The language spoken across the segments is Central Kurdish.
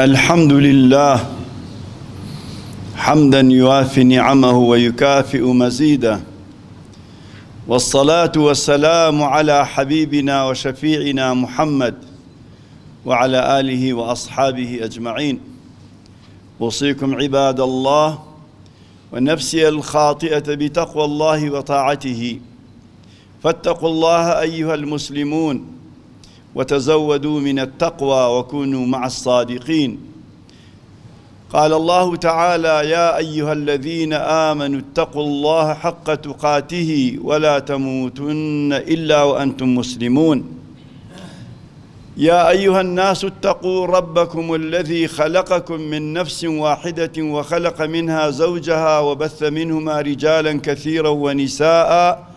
الحمد لله حمدا يوافي نعمه ويكافئ مزيده والصلاة والسلام على حبيبنا وشفيعنا محمد وعلى آله وأصحابه أجمعين أوصيكم عباد الله ونفسي الخاطئة بتقوى الله وطاعته فاتقوا الله أيها المسلمون وتزودوا من التقوى وكونوا مع الصادقين قال الله تعالى يا أيها الذين آمنوا اتقوا الله حق تقاته ولا تموتن إلا وأنتم مسلمون يا أيها الناس اتقوا ربكم الذي خلقكم من نفس واحدة وخلق منها زوجها وبث منهما رجالا كثيرا ونساءً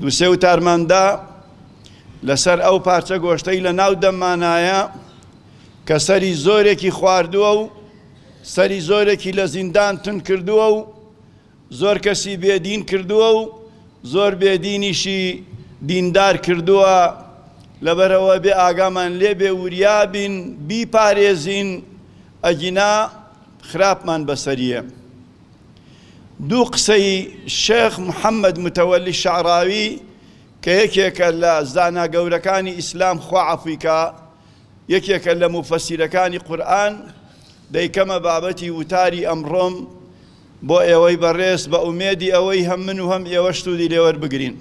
دوو سێ وتارمان دا لەسەر ئەو پارچە گۆشتەی لە ناو دەممانایە کە سەری زۆرێکی خواردووە و سەری زۆرێکی لە زیندان تون کردووە و زۆر کەسی بێدین کردووە و زۆر بێدینیشی دیندار کردووە لەبەرەوە بێ ئاگامان لێ بێ وریابین بیپارێزین ئەگینا خراپمان بەسەریە. دوو قسەی شێخ محەمەد متەوەلی شەعراوی کە یەکێکە لە زانا گەورەکانی ئیسلام خوا عەفوی کا یەکێکە لە موفەسیرەکانی قورئان دەیکەمە بابەتی وتاری ئەمڕۆم بۆ ئێوەی بەڕێز بە ئومێدی ئەوەی هەم من و هەم ئێوە شتودی لێوەربگرین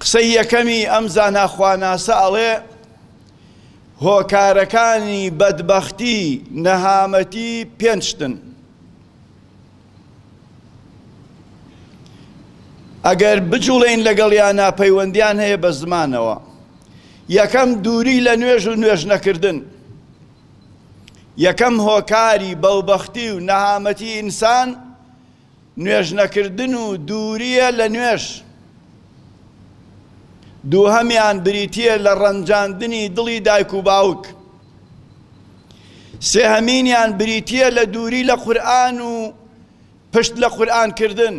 قسەی یەکەمی ئەم زانا خواناسە ئەڵێ هۆکارەکانی بەدبەختی نەهامەتی پێنج شتن. ئەگەر بجوڵێین لەگەڵیانا پەیوەندیان هەیە بە زمانەوە. یەکەم دووری لە نوێژ و نوێژ نەکردن. یەکەم هۆکاری بەوبەختی و نەهامەتی ئینسان نوێژ نەکردن و دوورییە لە نوێژ. دووهەمیان بریتییە لە ڕەنجاندنی دڵی دایک و باوک. سێهەمینیان بریتییە لە دووری لە قورئان و پشت لە قورئان کردن.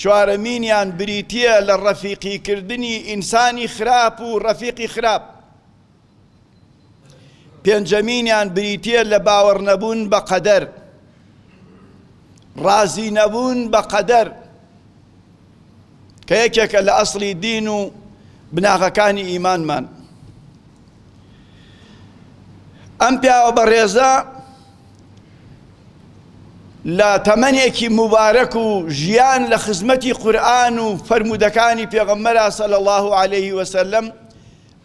چوارەمینیان بریتییە لە ڕەفیقی کردنی ئینسانی خراپ و ڕەفیقی خراپ. پێنجەمینیان بریتییە لە باوەڕنەبوون بە قەدەر، ڕازینەبوون بە قەدەر، کە یەکێکە لە ئەسڵی دین و بناغەکانی ئیمانمان. ئەم پیاوە بەڕێزە لە تەمەنێکی مبارەک و ژیان لە خزمەتی قورئان و فەرموودەکانی پێغەمبەرا صلی الله علیه وسلم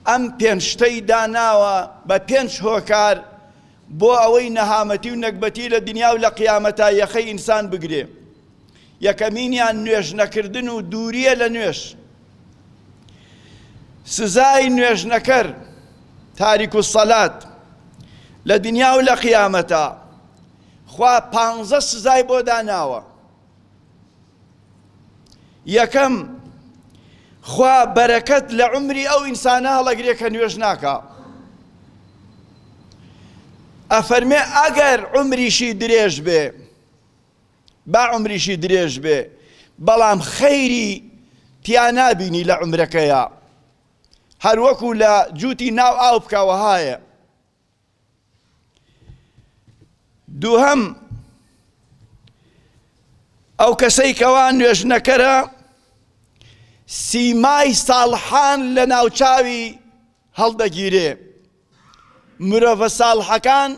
ئەم پێنج شتەی داناوە بە پێنج هۆکار بۆ ئەوەی نەهامەتی و نەگبەتی لە دنیا و لە قیامەتا یەخەی ئینسان بگرێ. یەکەمینیان نوێژ نەکردن و دوورییە لە نوێژ. سزای نوێژ نەکەر، تاریک الصلات، لە دنیا و لە قیامەتا خوا پانزە سزای بۆ داناوە. یەکەم، خوا بەرەکەت لە عومری ئەو ئینسانە هەڵەگرێ کە نوێژ ناکا. ئەفەرمێ ئەگەر عومریشی درێژ بێ، با عومریشی درێژ بێ، بەڵام خەیری تیا نابینی لە عومرەکەیە. هەروەکو لە جووتی ناو ئاو بکەوە هایە. دووهەم ئەو کەسەی کەوا نوێژنەکەرە سیمای ساڵحان لە ناوچاوی هەڵدەگیرێ مرۆڤە ساڵحەکان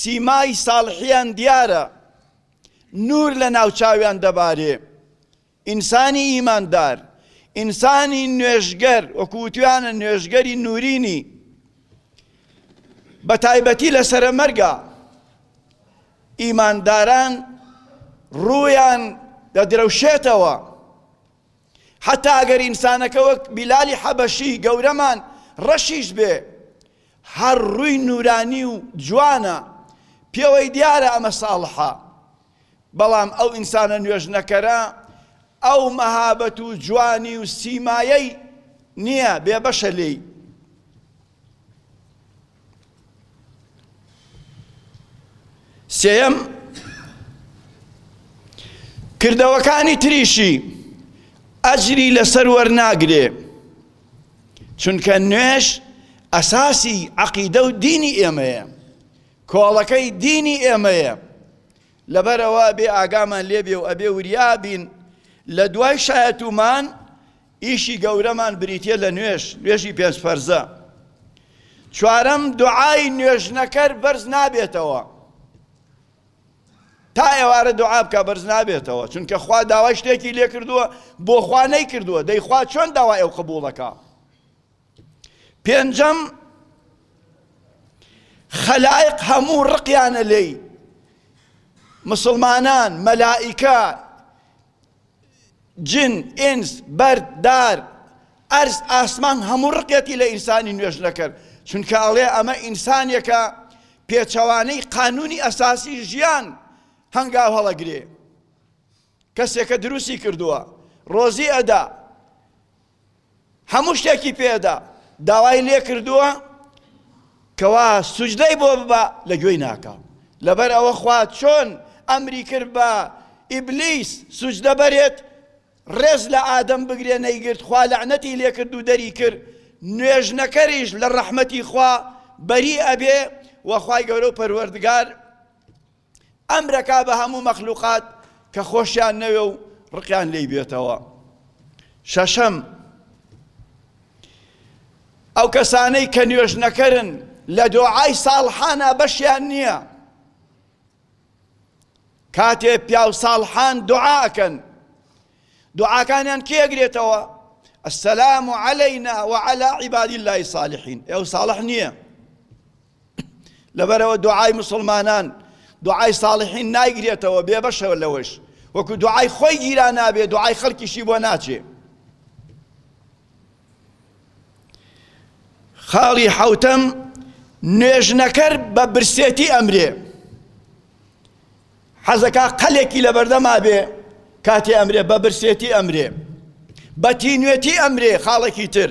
سیمای ساڵحیان دیارە نور لە ناوچاویان دەبارێ ئینسانی ئیماندار، ئینسانی نوێژگەر، وەکو وتویانە نوێژگەری نورینی، بەتایبەتی لە سەرەمەرگا ئیمانداران ڕوویان دەدرەوشێتەوە، حەتا ئەگەر ئینسانەکە وەک بیلالی حەبەشی گەورەمان ڕەشیش بێ، هەر ڕووی نورانی و جوانە، پێوەی دیارە ئەمە ساڵحە، بەڵام ئەو ئینسانە نوێژنەکەرە ئەو مەهابەت و جوانی و سیمایەی نییە، بێبەشە لێی. سێیەم، کردەوەکانی تریشی ئەجری لەسەر وەرناگرێ، چونکە نوێژ ئەساسی عەقیدە و دینی ئێمەیە. کۆڵەکەی دینی ئێمەیە لەبەر ئەوە ئەبێ ئاگامان لێبێ و ئەبێ وریا بین لە دوای شایەتومان ئیشی گەورەمان بریتە لە نوێژ نوێژی پێنج فەرزە چوارەم دوعای نوێژنەکەر بەرز نابێتەوە تا ئێوارە دوعا بکە بەرز نابێتەوە چونکە خوا داوای شتێکی لێ کردووە بۆ خوا نەیکردووە دەیخوا چۆن داوا ئێو قبوڵەکە پێنجەم، خەلایق هەموو ڕقیانە لێی، مسوڵمانان، مەلائیکە، جن، ئینس، بەرد، دار، ئەرز، ئاسمان هەموو ڕقیەتی لە ئینسانی نوێژنەکەر، چونکە ئەڵێ ئەمە ئینسانێکە پێچەوانەی قانونی ئەساسی ژیان هەنگاو هەڵەگرێ، کەسێکە دروستی کردووە، ڕۆزی ئەدا، هەموو شتێکی پێدا داوای لێکردووە کەوا سوجدەی بۆ ببا لە گوێی ناکا لەبەر ئەوە خوا چۆن ئەمری کرد بە ئیبلیس سوجدە بەرێت ڕێز لە ئادەم بگرێ نەیگرت خوا لەعنەتی لێکرد و دەری کرد نوێژنەکەریش لە ڕەحمەتی خوا بەری ئەبێ وەخوای گەورە و پەروەردگار ئەمر ئەکا بە هەموو مەخلوقات کە خۆشیان نەوێ و ڕقیان لێی بێتەوە شەشەم ئەو کەسانەی کە نوێژ نەکەرن لە دۆعای ساڵحانە بەشیان نییە کاتێ پیاو ساڵحان دوعاکەن دوعاکانیان کێگرێتەوە السلام علينا وعلى عباد الله الصالحين ئەو ساڵح نییە لەبەرئەوە دوعای موسڵمانان دوعای ساڵحین نایگرێتەوە بێبەشەوە لەوەش وەکو دوعای خۆی گیرا نابێ دوعای خەڵکیشی بۆ ناچێ خاڵی حوتەم نوێژنەکەر بە برسێتی ئەمرێ حەزەکە قەلێکی لە بەردەما بێ کاتێ ئەمرێ بە برسێتی ئەمرێ بە تینوێتی ئەمرێ خاڵێکی تر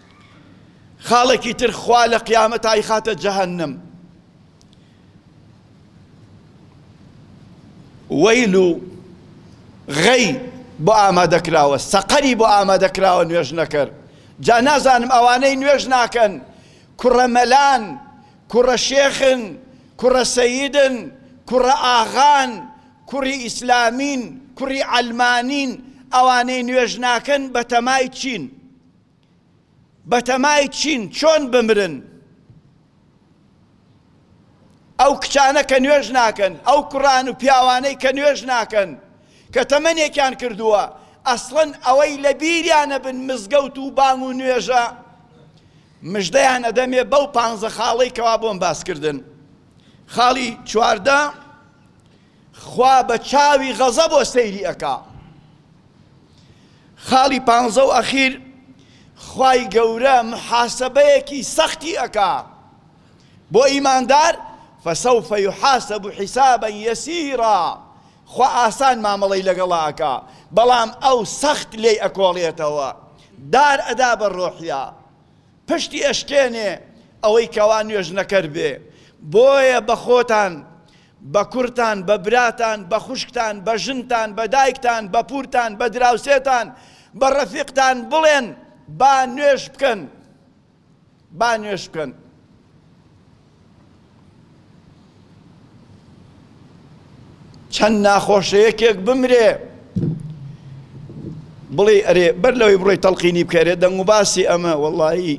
خاڵێکی تر خوا لە قیامەت ئایخاتە جەهەنم وەیل و غەی بۆ ئامادەکراوە سەقەری بۆ ئامادەکراوە نوێژ نەکەر جا نازانم ئەوانەی نوێژ ناکەن کوڕە مەلان کوڕە شێخن کوڕە سەیدن کوڕە ئاغان کوڕی ئیسلامین کوڕی ئەلمانین ئەوانەی نوێژ ناکەن بەتەمای چین بەتەمای چین چۆن بمرن ئەو کچانە کە نوێژ ناکەن ئەو کوڕان و پیاوانەی کە نوێژ ناکەن کە تەمەنێکیان کردووە ئەسڵەن ئەوەی لە بیریانە بن مزگەوت و بانگ و نوێژە مژدەیان ئەدەمێ بەو پانزە خاڵەی کەوا بۆم باسکردن خاڵی چواردە خوا بە چاوی غەزەبەوە سەیری ئەکا. خاڵی پانزە و ئەخیر، خوای گەورە محاسەبەیەکی سەختی ئەکا بۆ ئیماندار، فسوف یحاسب حسابا یسیرا، خوا ئاسان مامەڵەی لەگەڵا ئەکا، بەڵام ئەو سەخت لێی ئەکۆڵێتەوە، دار ئەدا بە ڕۆحیا، پشتی ئەشکێنێ ئەوەی کەوا نوێژنەکەر بێ، بۆیە بەخۆتان بە کوڕتان، بە براتان، بە خوشکتان، بە ژنتان، بە دایکتان، بە پوورتان، بە دراوسێتان، بە ڕەفیقتان بڵێن، با نوێژ بکەن. با نوێژ بکەن. چەند ناخۆشە یەکێک بمرێ بڵێ ئەرێ بەر لەوەی بڕۆی تەڵقینی بکەرێ دەنگ و باسی ئەمە وەڵایی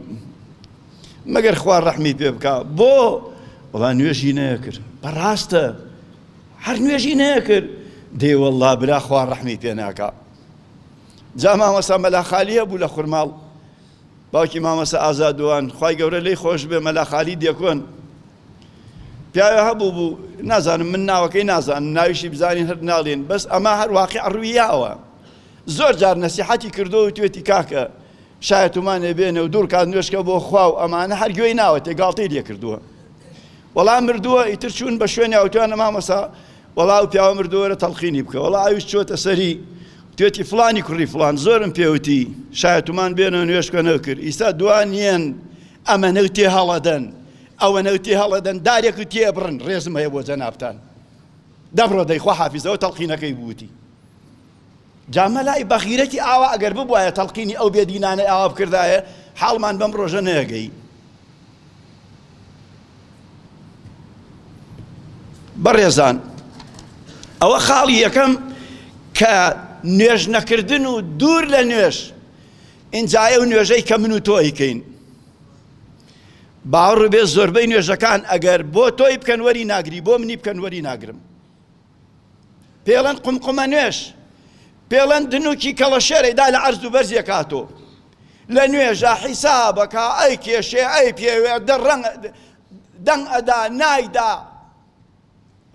مەگەر خوا ڕەحمی پێ بکا بۆ وەڵا نوێژی نەکرد بەڕاستە هەر نوێژی نەکرد دێ وەڵا برا خوا ڕەحمی پێ ناکا جا مامەسا مەلا خالیە بوو لە خورماڵ باوکی مامەسا ئازادوان خی گەورە لی خۆش بێ مەلا خالی دێکۆن پیاوە هەبوو بوو نازانم من ناوەکەی نازانم ناویشی بزانین هەر ناڵێن بەس ئەمە هەر واقع ڕوویاوە زۆر جار نەسیحەتی کردووە وتوێتی کاکە شایە تومانێ بێنە و دوو رکات نوێژکە بۆ خوا و ئەمانە هەر گوێی ناوەتێ گاڵتەی لێ کردووە وەڵا مردووە ئیتر چوون بە شوێنی ئەوتوانە مامەسا وەڵا و پیاوە مردووەرە تەڵقینی بکە وەڵا ئەویش چۆتە سەری توێتی فلانی کوڕی فلان زۆرم پێوتی شایەتمان بێنە نوێشکە نەکرد ئیستا دوان نیەن ئەمە نەو تێ هەڵەدەن ئەوە نەو تێ هەڵەدەن دارێک و تێ بڕن ڕێزم هەیە بۆ جەنابان دەبڕۆ دەیخوا حافیزەوە تەڵقینەکەی بوتی جا مەلای بەغیرەتی ئاوا ئەگەر ببوایە تەڵقینی ئەو بێ دینانەی ئاوا بکردایە حاڵمان بەم ڕۆژە نەیەگەی. بەڕێزان ئەوە خاڵی یەکەم کە نوێژ نەکردن و دوور لە نوێژ ئینجا ئەو نوێژەی کە من و تۆ ئەیکەین باوەڕ بێ زۆربەی نوێژەکان ئەگەر بۆ تۆی بکەن وەری ناگری بۆ منی بکەن وەری ناگرم پێڵەن قمقمە نوێژ پێڵەن دنوکی کەڵەشێرەی دا لە عەرز و بەرزێ کاتۆ لە نوێژە حیسابەکە ئەی کێشێ ئەی پێوێ دە ڕەنگ دەنگ ئەدا نایدا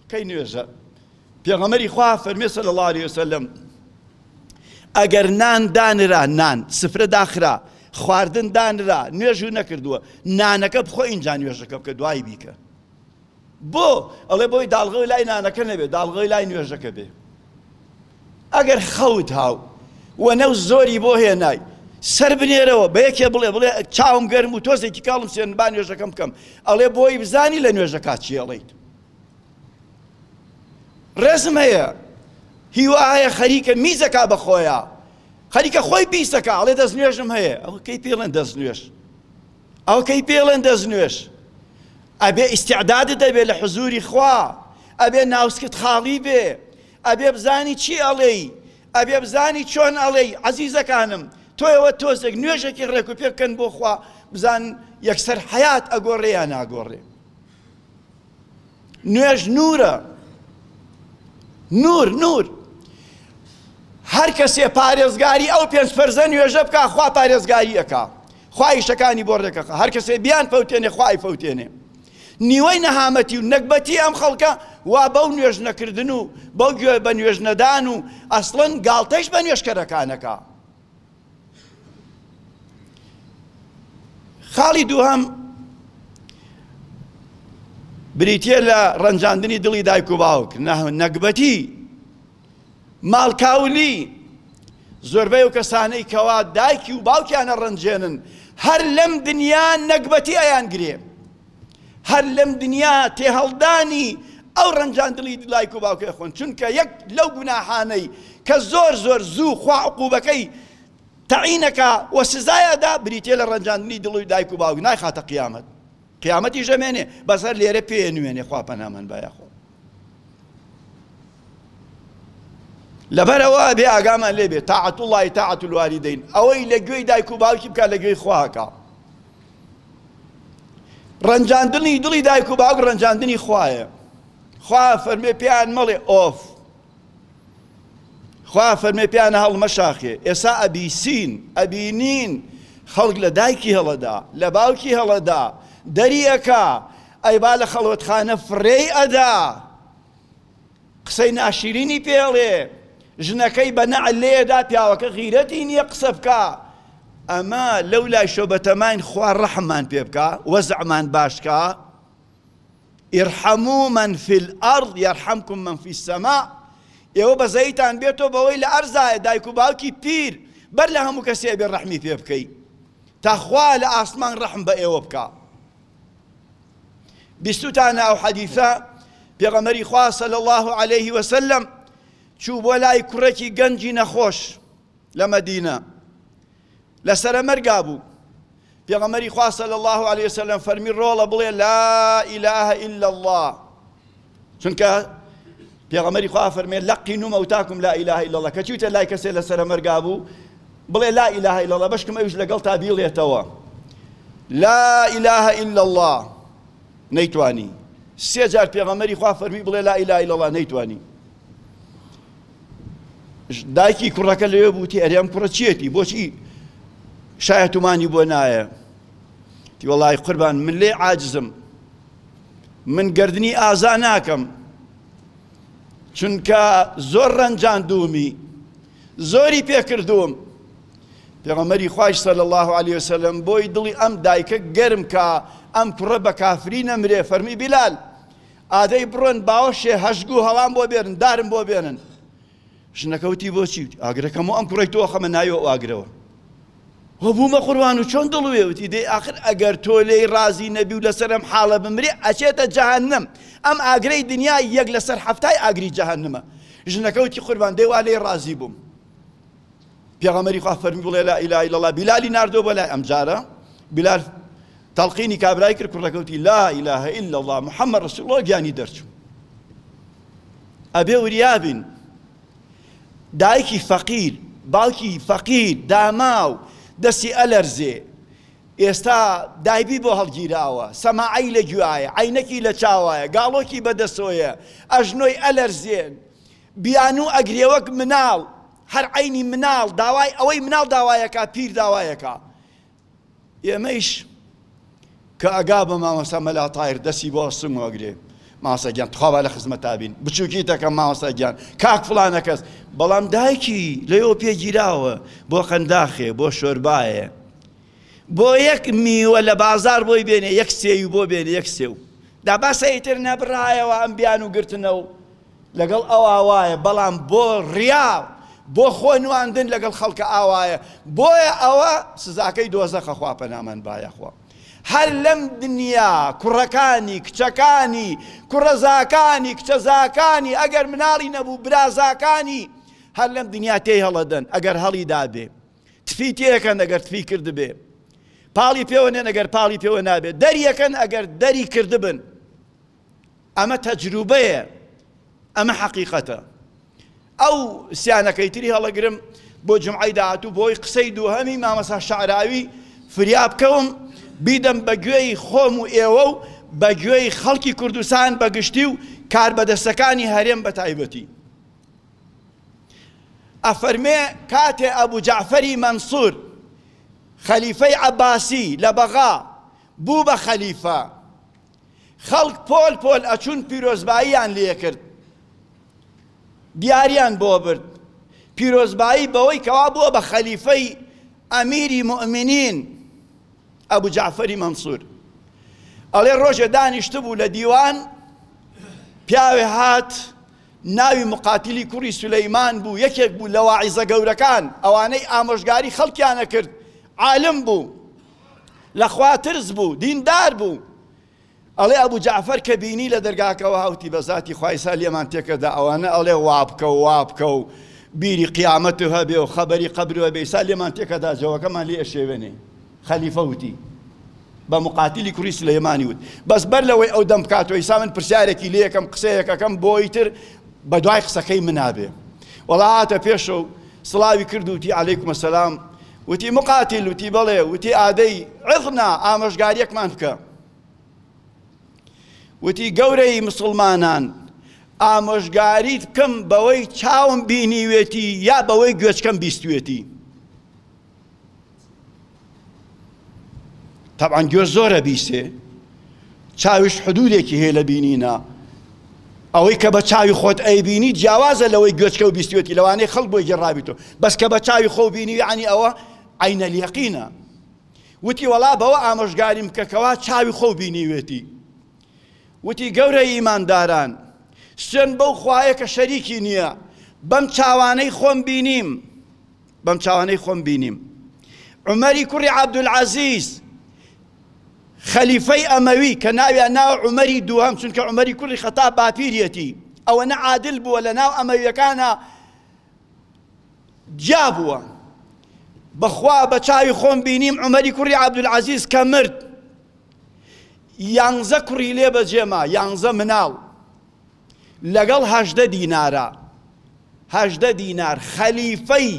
کەی نوێژە پێغەمەری خوا فەرمێ صلی الله عليه وسلم ئەگەر نان دانرا نان سفرە داخرا خواردن دانرا نوێژ و نەکردووە نانەکە بخۆ ئینجا نوێژەکە بکە دوایی بیکە بۆ؟ ئەڵێ بۆی داڵغەی لای نانەکە نەبێ داڵغەی لای نوێژەکە بێ ئەگەر خەوت هاو وەنە و زۆری بۆ هێنای سەر بنێرەوە بە یەکێ بڵێ بڵێ چاوم گەرم و تۆزێکی کاڵم سێن با نوێژەکەم بکەم ئەڵێ بۆی بزانی لە نوێژەکە چێڵیت ڕێزم هەیە هیوا هەیە خەریکە میزەکە بە خۆیە خەریکە خۆی پیسەکە ئەڵێ دەست نوێژم هەیە ئەو کەی پێڵێن دەست نوێش ئەو کەی پێڵێن دەست نوێژ ئەبێ ئیستعدادت ئەبێ لە حزوری خوا ئەبێ ناوسکت خاڵی بێ ئەبێ بزانی چی ئەڵێی ئەبێ بزانی چۆن ئەڵێی عەزیزەکانم تۆیەوە تۆزێک نوێژێکی ڕێک و پێ بکەن بۆ خوا بزان یەکسەر حەیات ئەگۆڕێ یا ناگۆڕێ نوێژ نورە نور نور هەر کەسێ پارێزگاری ئەو پێنج فەرزە نوێژە بکە خوا پارێزگاری ئەکا خوایشەکانی بۆ ڕێکەکە هەر کەسێ بیان فەوتێنێ خوای فەوتێنێ نیوەی نەهامەتی و نەگبەتی ئەم خەڵکە وا بەو نوێژ نەکردن و بەو گوێ بە نوێژ نەدان و ئەسڵەن گاڵتەش بە نوێشکەرەکانەکە خاڵی دووهەم بریتە لە ڕەنجاندنی دڵی دایک و باوک نەگبەتی ماڵکاولی زۆربەی و کەسانەی کەوا دایکی و باوکیانە ڕەنجێنن هەر لەم دنیا نەگبەتی ئەیان گرێ هەر لەم دنیا تێهەڵدانی ئەو ڕەنجان دڵی دایک و باوکێ خۆن چونکە یەک لەو گوناحانەی کە زۆر زۆر زوو خوا عقوبەکەی تەعینەکا و سزایەدا بریتێ لە ڕەنجاندنی دڵی دایک و باوک نایخاتە قیامەت قیامەتی ژەمێنێ بەسەر لێرە پێێ نوێنێ خوا پەنامان بایە خۆ لەبەر ئەوە ئەبێ ئاگامان لێ بێت تاعەت اللەی تاعەت الوالیدین ئەوەی لە گوێی دایک و باوکی بکات لە گوێی خوا هەکا ڕەنجاندنی دڵی دایک و باوک ڕەنجاندنی خوایە خوا فەرمێ پێیان مەڵێ ئۆف خوا فەرمێ پێیانە هەڵمەشاخێ ئێسا ئەبیسین ئەبینین خەڵک لە دایکی هەڵەدا لە باوکی هەڵەدا دەریەکە ئەی با لە خەڵوەتخانە فڕێی ئەدا قسەی ناشیرینی پێ ئەڵێ ژنەکەی بە نەعل لێ ئەدا پیاوەکە غیرەتی نییە قسە بکا ئەمە لەو لای شۆ بەتەماین خوا ڕەحممان پێ بکا وەزعمان باشکا ئرحەمو من فی الارض یرحمکم من فی السما ئێوە بەزەیتان بێتەوە بەوەی لە ئەرزایە دایک و باوکی پیر بەر لە هەموو کەسێ بێ ڕەحمی پێ بکەی تاخوا لە ئاسمان ڕەحم بە ئێوە بکە بیستتانە ئەو حەدیثە پێغەمەری خوا صلی الله علیه وسلم چوو بۆ لای کوڕێکی گەنجی نەخۆش لە مەدینە لە سەرەمەرگا بوو پێغەمەری خوا صلی الله علیه وسلم فەرمی ڕۆڵە بڵێ لا اله الا الله چونکە پێغەمبەری خوا فەرمێ لەقینو مەوتاکم لا اله الا الله کەچی وتە لای کەسێ لەسەر مەرگا بوو بڵێ لا اله الا الله بەشکم ئەوش لەگەڵ تا بیڵێتەوە لا اله الا الله نەیتوانی سێ جار پێغەمەری خوا فەرمی بڵێ لا ئیلا ئیلا الله نەیتوانی دایکی کوڕەکە لەوێ بوو تی ئەرێم کوڕە چیەتی بۆچی شایەتمانی بۆ نایە تی وڵی قوربان من لێ عاجزم من گەردنی ئازا ناکەم چونکە زۆر ڕەنجاندومی زۆری پێکردوم پێغەمەری خوایش سەل الله عليه وسلم بۆی دڵی ئەم دایکە گەرم کە ئەم کوڕە بە کافری نەمرێ فەرمی بیلال ئادەی بڕۆن باوەشێ هەشگو هەوام بۆ بێنن دارم بۆ بێنن ژنەکە وتی بۆچی ئاگرەکەم و ئەم کوڕی تۆ خەمە ناوی و ئاگرەوە وە بوومە قوربان و چۆن دڵ وێوتی دەی ئاخر ئەگەر تۆ لێی ڕازی نەبی و لەسەرم حاڵە بمرێ ئەچێتە جەهەنم ئەم ئاگرەی دنیا یەک لەسەر حەفتای ئاگری جەهەنمە ژنەکە وتی قوربان دەی وا لێی ڕازی بووم پێغەمەری خوا فەرمی بڵێ لا ئیلا ئیلا الله بیلالی ناردۆ بۆ لای ئەمجارە بلال تەڵقینی کابرای کرد کوڕەکەوتی لا ئیلا ئیلا الله محمد رسول الله گیانی دەرچوو ئەبێ وریابین دایکی فەقیر باوکی فەقیر داماو دەستی ئەلەرزێ ئێستا دایبی بۆ هەڵگیراوە سەماعی لە گوایە عینەکی لە چاوایە گاڵۆکی بەدەسۆیە ئەژنۆی ئەلەرزێن بیانوو ئەگرێ وەک مناڵ هەر عینی مناڵ داوای ئەوەی مناڵ داوایەکە پیر داوایەکە ئێمەیش کە ئەگا بە مامۆستا مەلا تایر دەسی بۆ ئەستم وەگرێ ماسە گیان تخوا با لە خزمەتا بین بچووکی تەکەم ماوەستا گیان کاک فلانە کەس بەڵام دایکی لەیەوە پێگیراوە بۆ قەنداخێ بۆ شۆربایە بۆ یەک میوە لە بازار بۆی بێنێ یەک سێوی بۆ بێنێ یەک سێو دا باسەیتر نەبرایەوە ئەم بیان و گرتنەوە لەگەڵ ئەوا وایە بەڵام بۆ ڕیا بۆ خۆ نواندن لەگەڵ خەڵکە ئاوایە بۆیە ئەوە سزاکەی دۆزەخە خوا پەنامان با یەخوا هەر لەم دنیا کوڕەکانی کچەکانی کوڕەزاکانی کچەزاکانی ئەگەر مناڵی نەبوو برازاکانی هەر لەم دنیا تێی هەڵەدەن ئەگەر هەڵی دابێ تفی تێەکەن ئەگەر تفی کردبێ پاڵی پێوە نێن ئەگەر پاڵی پێوە نابێت دەریەکەن ئەگەر دەری کردبن ئەمە تەجروبەیە ئەمە حەقیقەتە ئەو سیانەکەی تری هەڵەگرم بۆ جمعی داهاتوو بۆی قسەی دووهەمی مامەسا شعراوی فریا بکەوم بیدەم بە گوێی خۆم و ئێوە و بە گوێی خەڵکی کوردستان بەگشتی و کاربەدەستەکانی هەرێم بە تایبەتی ئەفەرمێ کاتێ ئەبوو جعفەری مەنسور خەلیفەی عەباسی لە بەغا بوو بە خەلیفە خەڵک پۆل پۆل ئەچوون پیرۆزباییان لێکرد دیاریان بۆ برد پیرۆزبایی بەوەی کەوا بووە بە خەلیفەی ئەمیری مؤمنین ئەبوو جعفەری مەنسوور ئەڵێ ڕۆژێ دانیشت بوو لە دیوان پیاوێ هات ناوی مقاتلی کوڕی سولەیمان بوو یەکێک بوو لە واعیزە گەورەکان ئەوانەی ئامۆژگاری خەڵکیانە کرد عالم بوو لە خوا ترس بوو دیندار بوو ئەڵێ ئەبو جەعفەر کە بینی لە دەرگاکەوە هاوتی بە زاتی خوای سا لێمان تێکەدا ئەوانە ئەڵێ وابکە و وابکە و بیری قیامەت و هەبێ و خەبەری قەبرەوە بێ سا لێمان تێکەدا جەوەکەمان لێ ئەشێوێنێ خەلیفە وتی بە مقاتلی کوڕی سلەیمانی وت بەس بەر لەوەی ئەو دەم بکاتەوە ئیسا من پرسیارێکی لێ یەکەم قسەیەکەکەم بۆی تر بە دوای قسەکەی منابێ وەڵا هاتە پێشە و سڵاوی کرد وتی، علیکم السلام، وتی، مقاتل، وتی، بەڵێ، وتی، ئادەی، عظنا، ئامۆژگاریەکمان بکە، وتی، گەورەی مسوڵمانان، ئامۆژگاریت بکەم بەوەی چاوم بینیوێتی یا بەوەی گوێچکەم بیستوێتی؟ تەبعەن گوێ زۆر ئەبیسێ چاویش حدودێکی هەیە لە بینینە ئەوەی کە بە چاوی خۆت ئەیبینی جیاوازە لەوەی گوێچکە و بیستێتی لەوانەی خەڵک بۆی گەڕابیتەوە بەس کە بە چاوی خۆ بینی عنی ئەوە عینە لیەقینە وتی وەڵا بەوە ئامۆژگاریم بکە کەوا چاوی خۆ بینیوێتی وتی گەورە ئیمانداران سوێن بەو خوایە کە شەریکی نییە بەم چاوانەی خۆم بینیم بەم چاوانەی خۆم بینیم عومەری کوڕی عەبدولعەزیز خەلیفەی ئەمەوی کە ناویان ناوە عومەری دووهەم چونکە عومەری کوڕی خەتاب باپیریەتی ئەوەنە عادل بووە لە ناو ئەمەویەکانە جیا بووە بەخوا بە چاوی خۆم بینیم عومەری کوڕی عەبدولعەزیز کە مرد یانزە کوڕی لێ بەجێما یانزە مناڵ لەگەڵ هەژدە دینارا هەژدە دینار خەلیفەی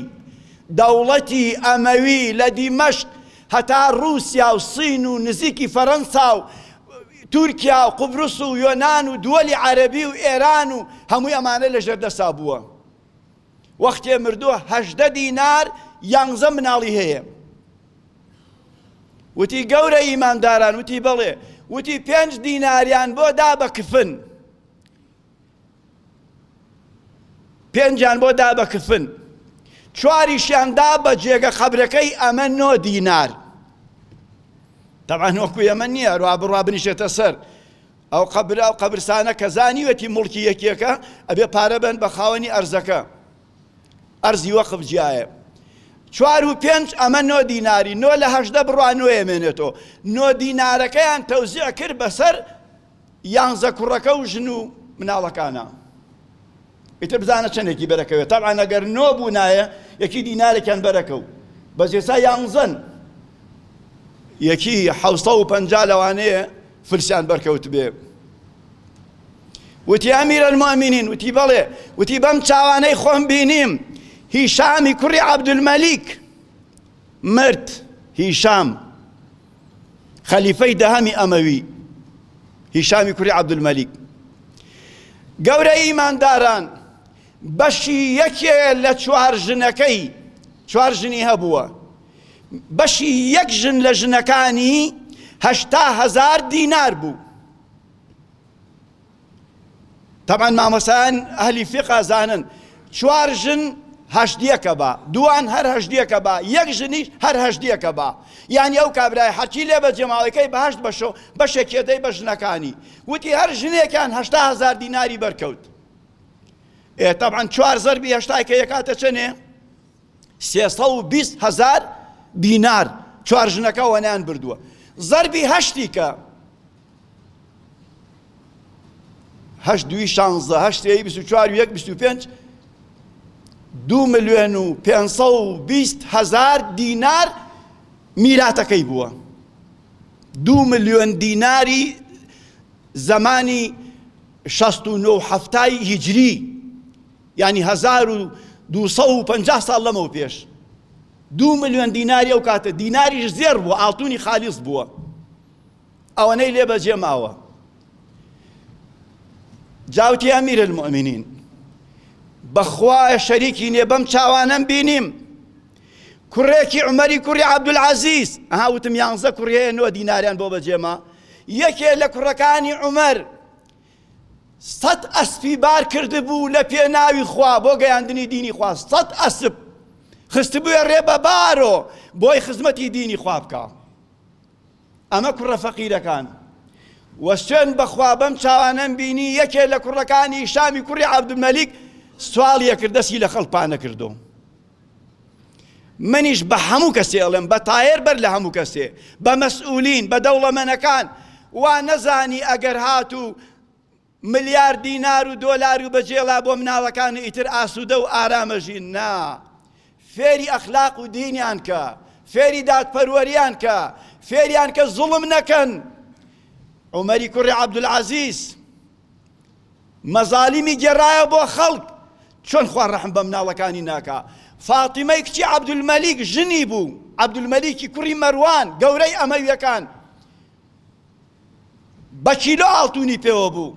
دەوڵەتی ئەمەوی لە دیمەشق هەتا رووسیا و سین و نزیکی فەرەنسا و تورکیا و قوبرس و یۆنان و دووەلی عەرەبی و ئێران و هەمووی ئەمانە لەژێر دەستا بووە وەختێ مردووە هەژدە دینار یانزە مناڵی هەیە وتی گەورە ئیمانداران وتی بەڵێ وتی پێنج دیناریان بۆ دا بە کفن پێنجان بۆ دا بە کفن چواریشیان دا بە جێگە خەبرەکەی ئەمە نۆ دینار تەبان وەکو ئەمە نییە ڕوا بڕوا بنیشێتە سەر ئەو قەبرە ئەو قەبرسانە کە زانیوێتی موڵکی یەکێکە ئەبێ پارە بەن بە خاوەنی ئەرزەکە ئەرزی وەقف جیایە چوار و پێنج ئەمە نۆ دیناری نۆ لە هەشدە بڕوا نوێ مێنێتەوە نۆ دینارەکەیان تەوزیع کرد بەسەر یانزە کوڕەکە و ژن و مناڵەکانە ئیتر بزانە چەندێکی بەرەکەوێ تەبعەن ئەگەر نۆ بوونایە یەکی دینارێکیان بەرەکەو بەس ئێستا یانزەن یەکی حەوسە و پەنجا لەوانەیە فلسیان بەرکەوت بێ وتی ئەمیرە المؤمنین وتی بەڵێ وتی بەم چاوانەی خۆم بینیم هیشامی کوڕی عەبدولمەلیک مرد هیشام خەلیفەی دەهەمی ئەمەوی هیشامی کوری عەبدولمەلیک گەورە ئیمانداران بەشی یەکێ لە چوار ژنەکەی چوار ژنی هەبووە بەشی یەک ژن لە ژنەکانی هەشتا هەزار دینار بوو تەبعەن مامۆستایان ئەهلی فیق ئەزانن چوار ژن هەشتیەکە بە دووان هەر هەشتیەکە بە یەک ژنیش هەر هەشتیەکە بە یانی ئەو کابرای حەرچی لێ بە جێماوەکەی بەهشت بەشۆ بەشێکێدەی بە ژنەکانی وتی هەر ژنێکیان هەشتا هزار دیناری بەرکەوت ئێ تەبعەن چوار زەربی هەشتای کە یەکاتە چەنێ سێسە و بیست هزار دینار چوار ژنەکە وەنیان بردووە زەربی هەشتی کە هەشت دووی شانزە هەشت سێی بیست و چوار و یەک بیست و پێنج دوو ملیۆن و پێنج سەد و بیست هەزار دینار میراتەکەی بووە دوو ملیۆن دیناری زەمانی شەست و نۆ و حەفتای هیجری یعنی هەزار و دوو سەد و پەنجا ساڵ لەمەو پێش دوو ملیۆن دیناری ئەو کاتە دیناریش زێر بووە ئاڵتونی خالیز بووە ئەوەنەی لێ بەجێ ماوە جاوتی ئەمیر المؤمنین بەخوایە شەریکی نیە بەم چاوانەم بینیم کوڕێکی عمەری کوڕی عەبدولعەزیز ئەها وتم یانزە کوڕێ نۆ دیناریان بۆ بەجێما یەکێ لە کوڕەکانی عمەر سەد ئەسپی بار کردبوو لە پێ ناوی خوا بۆ گەیاندنی دینی خوا سەد ئەسب خستبووە ڕێ بە بارۆ بۆی خزمەتی دینی خوا بکە ئەمە کوڕە فەقیرەکان. وە سوێند بەخوا بەم چاوانەم بینی یەکێ لە کوڕەکانی هیشامی کوڕی عەبدولمەلیک سواڵیە کرد دەستی لە خەڵک پانە کردو منیش بە هەموو کەسێ ئەڵێم بە تایەر بەر لە هەموو کەسێ بە مەسئولین بە دەوڵەمەنەکان وا نەزانی ئەگەر هاتوو ملیار دینار و دۆلار و بەجێڵا بۆ مناڵەکان و ئیتر ئاسودە و ئارام ئەژین نا فێری ئەخلاق و دینیان کە فێری دادپەروەریان کە فێریان کە زوڵم نەکەن عومەری کوڕی عەبدولعەزیز مەزالیمی گێڕایە بۆ خەڵک چۆن خوا ڕەحم بە مناڵەکانی ناکا فاتیمەی کچی عەبدولمەلیک ژنی بوو عەبدولمەلیکی کوڕی مەروان گەورەی ئەمەویەکان بە کیلۆ ئاڵتونی پێوە بوو.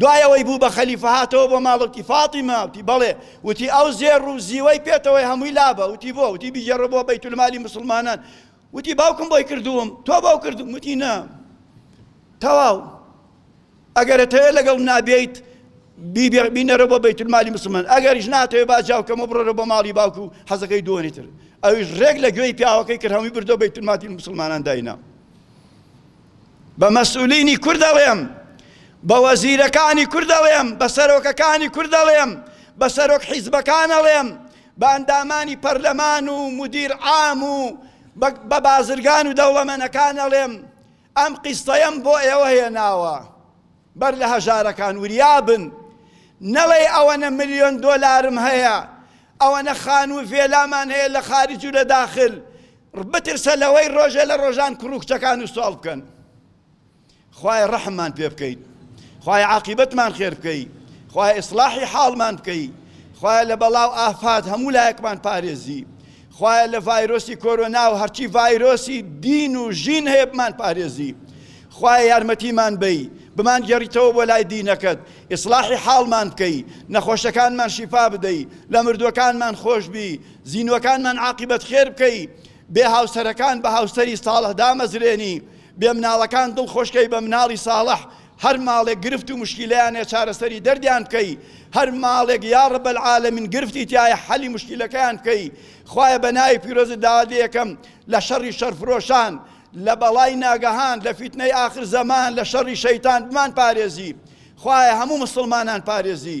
دوای ئەوەی بوو بە خەلیفە هاتەوە بۆ ماڵ وتی، فاتیمە! وتی، بەڵێ! وتی، ئەو زێڕ و زیوەی پێتەوەیە هەمووی لابە. وتی، بۆ؟ وتی، بیگێڕە بۆ بەیتولمالی موسڵمانان. وتی، باوکم بۆی کردووم، تۆ بۆ کردووم؟ وتی، نا، تەواو. ئەگەر ئەتەوێت لەگەڵم نابێیت، بیبێ بینەرە بۆ بەیتولمالی موسڵمان، ئەگەریش ناتەوێت با جاو کەمەوە بڕۆرە بۆ ماڵی باوک و حەزەکەی دووەنی تر. ئەویش ڕێک لە گوێی پیاوەکەی کرد هەمووی بردەوە بەیتولماتی موسڵمانان داینا. بە مەسئولینی کورد ئەڵێم، بە وەزیرەکانی کورد ئەڵێم، بە سەرۆکەکانی کورد ئەڵێم، بە سەرۆک حیزبەکان ئەڵێم، بە ئەندامانی پەرلەمان و مودیر عام و بە بازرگان و دەوڵەمەنەکان ئەڵێم، ئەم قیستەیەم بۆ ئێوە هێناوە. بەر لە هەژارەکان وریا بن نەڵێی ئەوەنە ملیۆن دۆلارم هەیە ئەوەنە خانوو ڤێلامان هەیە لە خارج و لە داخل بترسە لەوەی ڕۆژێ لە ڕۆژان کوڕ و کچەکان و سواڵ بکەن خوایە ڕەحممان پێ بکەیت خوایە عاقیبەتمان خێر بکەی خوایە ئیسلاحی حاڵمان بکەی خوایە لە بەڵاو ئافات هەموو لایەکمان پارێزی خوایە لە ڤایرۆسی کۆرۆنا و هەرچی ڤایرۆسی دین و ژین هەیە بمان پارێزی خوایە یارمەتیمان بەی بمان گێڕیتەوە بۆ لای دینەکەت ئیسڵاحی حاڵمان بکەی نەخۆشەکانمان شیفا بدەی لە مردوەکانمان خۆش بی زینوەکانمان عاقیبەت خێر بکەی بێ هاوسەرەکان بە هاوسەری ساڵح دامەزرێنی بێ مناڵەکان دڵ خۆشکەی بە مناڵی ساڵح هەر ماڵێک گرفت و مشکیلەیان هەیە چارەسەری دەردیان بکەی هەر ماڵێک یاڕب العالمین گرفتی تیایە حەلی مشکیلەکەیان بکەی خوایە بەناوی پیرۆزت داواتلێیەکەم لە شەڕی شەرفرۆشان لە بەڵای ناگەهان لە فیتنەی ئاخر زەمان لە شەڕی شەیتان بمان پارێزی خوایە هەموو مسڵمانان پارێزی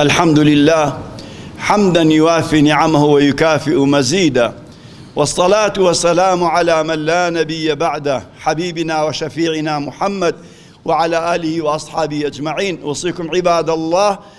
الحمد لله حمدا يوافي نعمه ويكافئ مزيدا والصلاة والسلام على من لا نبي بعده حبيبنا وشفيعنا محمد وعلى آله وأصحابه أجمعين أوصيكم عباد الله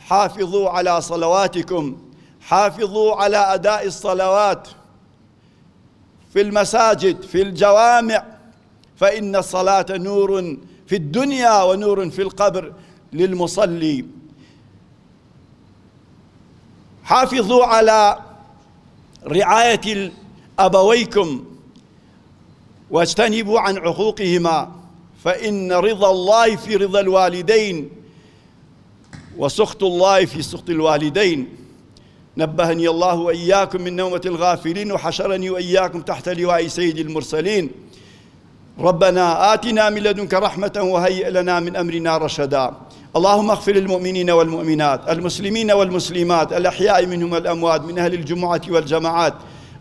حافظوا على صلواتكم حافظوا على أداء الصلوات في المساجد في الجوامع فإن الصلاة نور في الدنيا ونور في القبر للمصلي حافظوا على رعاية أبويكم واجتنبوا عن عقوقهما فإن رضا الله في رضا الوالدين وسخط الله في سخط الوالدين نبهني الله وإياكم من نومة الغافلين وحشرني وإياكم تحت لواء سيد المرسلين ربنا آتنا من لدنك رحمة وهيئ لنا من أمرنا رشدا اللهم اغفر للمؤمنين والمؤمنات المسلمين والمسلمات الأحياء منهم الأموات من أهل الجمعة والجماعات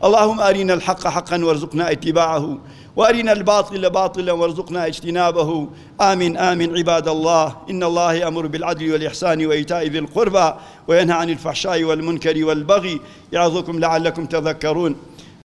اللهم أرنا الحق حقا وارزقنا اتباعه وأرنا الباطل باطلا وارزقنا اجتنابه آمين آمين عباد الله إن الله يأمر بالعدل والإحسان وإيتاء ذي القربى وينهى عن الفحشاء والمنكر والبغي يعظكم لعلكم تذكرون